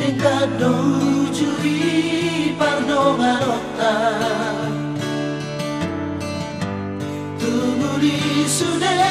pecado giuri perdomarota tu muri sudah